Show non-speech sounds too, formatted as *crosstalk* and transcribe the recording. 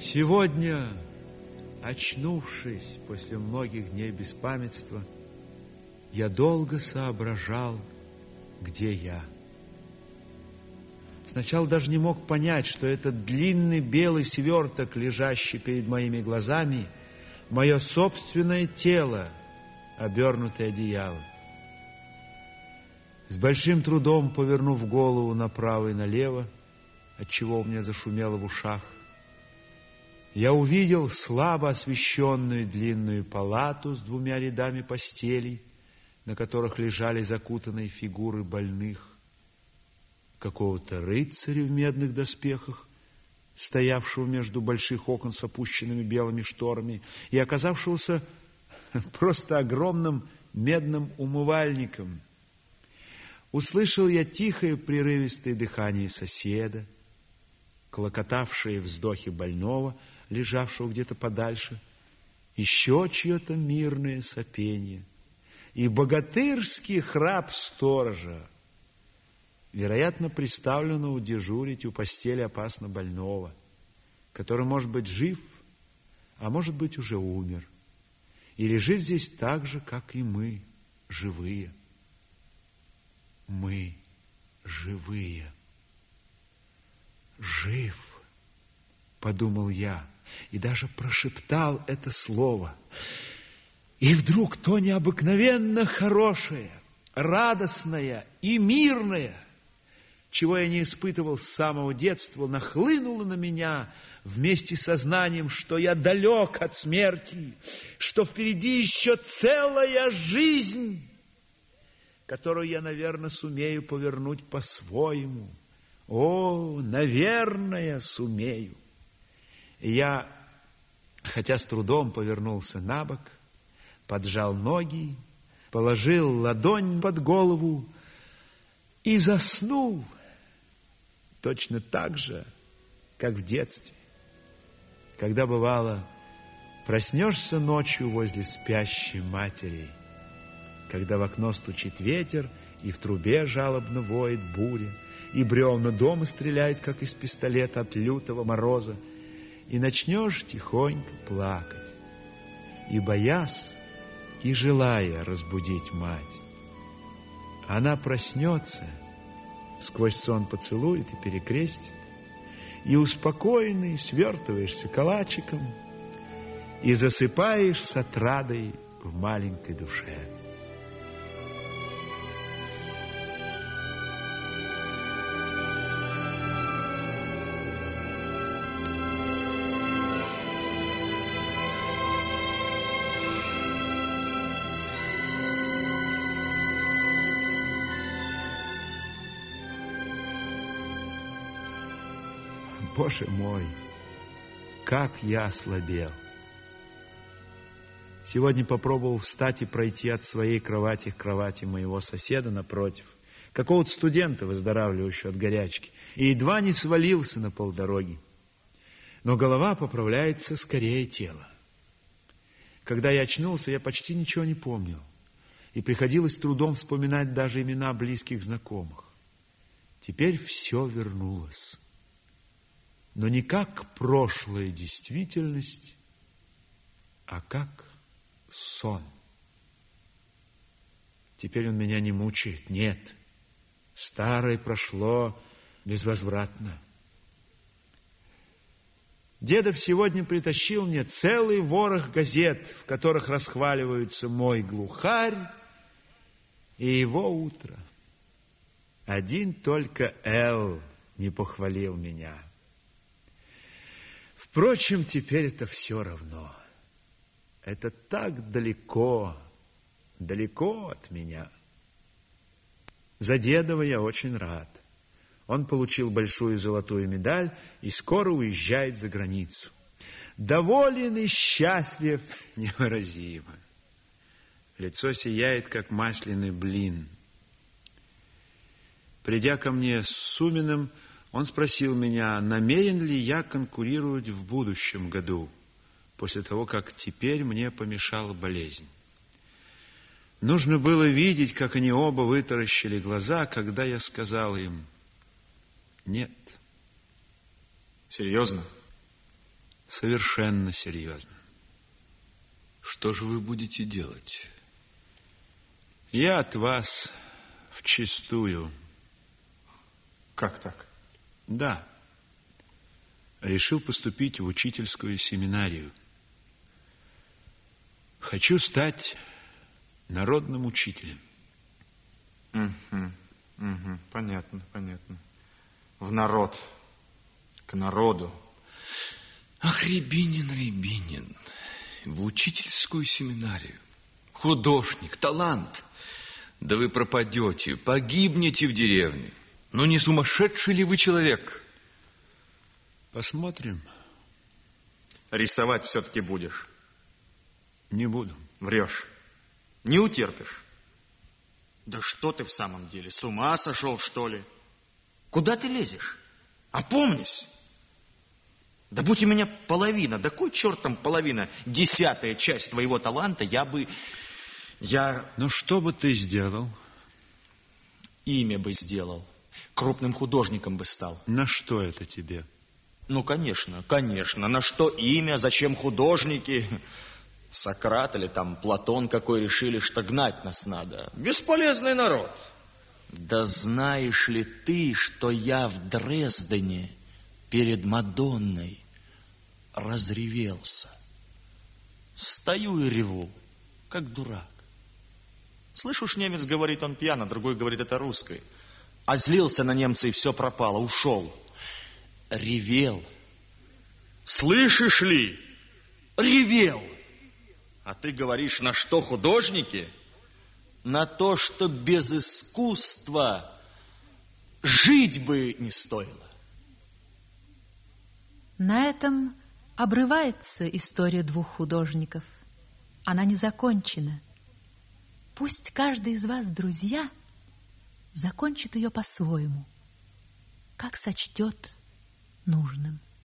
Сегодня, очнувшись после многих дней беспамятства, я долго соображал, где я. Сначала даже не мог понять, что этот длинный белый сверток, лежащий перед моими глазами, мое собственное тело, обернутое одеялом. С большим трудом повернув голову направо и налево, отчего у меня зашумело в ушах, я увидел слабо освещенную длинную палату с двумя рядами постелей, на которых лежали закутанные фигуры больных, какого-то рыцаря в медных доспехах, стоявшего между больших окон с опущенными белыми шторами и оказавшегося *laughs* просто огромным медным умывальником. Услышал я тихое прерывистое дыхание соседа, клокотавшие вздохи больного, лежавшего где-то подальше, еще чье-то мирное сопение и богатырский храп сторожа, вероятно, приставленного дежурить у постели опасно больного, который может быть жив, а может быть уже умер, и лежит здесь так же, как и мы, живые. Мы живые. Жив, подумал я, и даже прошептал это слово. И вдруг то необыкновенно хорошее, радостное и мирное, чего я не испытывал с самого детства, нахлынуло на меня вместе с сознанием, что я далек от смерти, что впереди еще целая жизнь, которую я, наверное, сумею повернуть по-своему. О, наверное, сумею. Я, хотя с трудом повернулся на бок, поджал ноги, положил ладонь под голову и заснул точно так же, как в детстве, когда бывало проснешься ночью возле спящей матери, когда в окно стучит ветер и в трубе жалобно воет буря, и бревна дома стреляет, как из пистолета от лютого мороза, и начнешь тихонько плакать, и боясь, и желая разбудить мать. Она проснется, сквозь сон поцелует и перекрестит, и успокоенный свертываешься калачиком и засыпаешь с отрадой в маленькой душе. Боже мой, как я ослабел! Сегодня попробовал встать и пройти от своей кровати к кровати моего соседа напротив, какого-то студента, выздоравливающего от горячки, и едва не свалился на полдороги. Но голова поправляется скорее тела. Когда я очнулся, я почти ничего не помнил, и приходилось трудом вспоминать даже имена близких знакомых. Теперь все вернулось но не как прошлая действительность, а как сон. Теперь он меня не мучает. Нет, старое прошло безвозвратно. Дедов сегодня притащил мне целый ворох газет, в которых расхваливаются мой глухарь и его утро. Один только Эл не похвалил меня. Впрочем, теперь это все равно. Это так далеко, далеко от меня. За Дедова я очень рад. Он получил большую золотую медаль и скоро уезжает за границу. Доволен и счастлив *laughs* невыразимо. Лицо сияет, как масляный блин. Придя ко мне с Суминым, он спросил меня, намерен ли я конкурировать в будущем году, после того, как теперь мне помешала болезнь. Нужно было видеть, как они оба вытаращили глаза, когда я сказал им «нет». Серьезно? Совершенно серьезно. Что же вы будете делать? Я от вас вчистую. Как так? Да. Решил поступить в учительскую семинарию. Хочу стать народным учителем. Угу, угу, понятно, понятно. В народ, к народу. Ах, Рябинин, Рябинин, в учительскую семинарию. Художник, талант. Да вы пропадете, погибнете в деревне. Ну, не сумасшедший ли вы человек? Посмотрим. Рисовать все-таки будешь? Не буду. Врешь. Не утерпишь. Да что ты в самом деле, с ума сошел, что ли? Куда ты лезешь? Опомнись. Да будь у меня половина, да кой черт там половина, десятая часть твоего таланта, я бы... Я... Ну, что бы ты сделал? Имя бы сделал. Крупным художником бы стал. На что это тебе? Ну, конечно, конечно. На что имя, зачем художники? Сократ или там Платон какой решили, что гнать нас надо. Бесполезный народ. Да знаешь ли ты, что я в Дрездене перед Мадонной разревелся? Стою и реву, как дурак. Слышишь, немец говорит, он пьян, а другой говорит, это русский. А злился на немца, и все пропало, ушел. Ревел. Слышишь ли? Ревел. А ты говоришь, на что художники? На то, что без искусства жить бы не стоило. На этом обрывается история двух художников. Она не закончена. Пусть каждый из вас, друзья, закончит ее по-своему, как сочтет нужным.